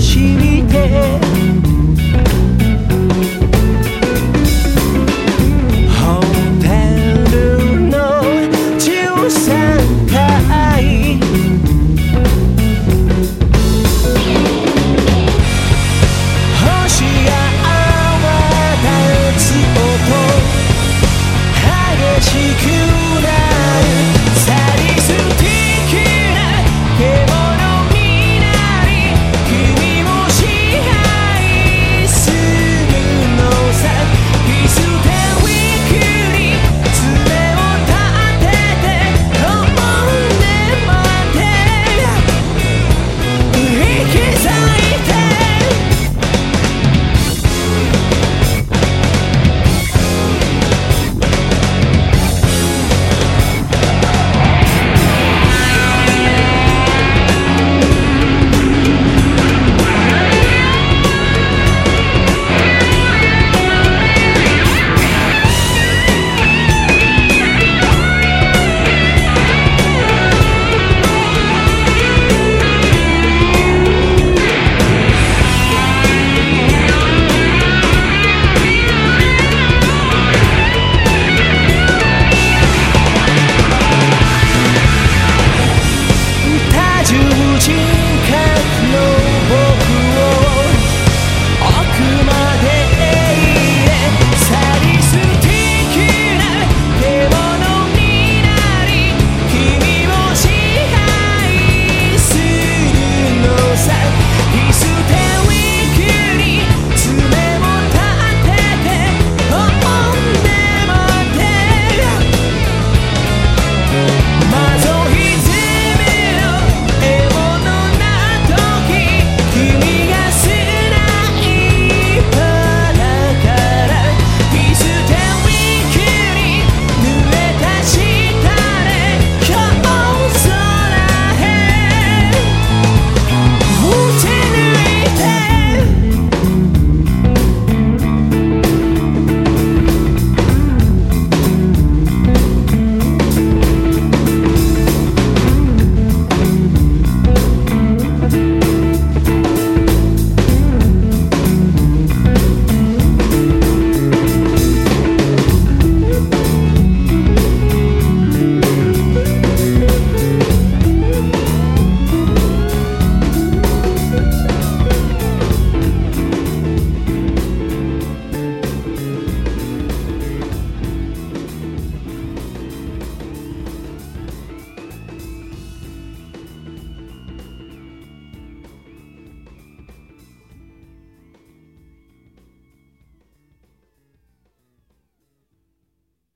染みて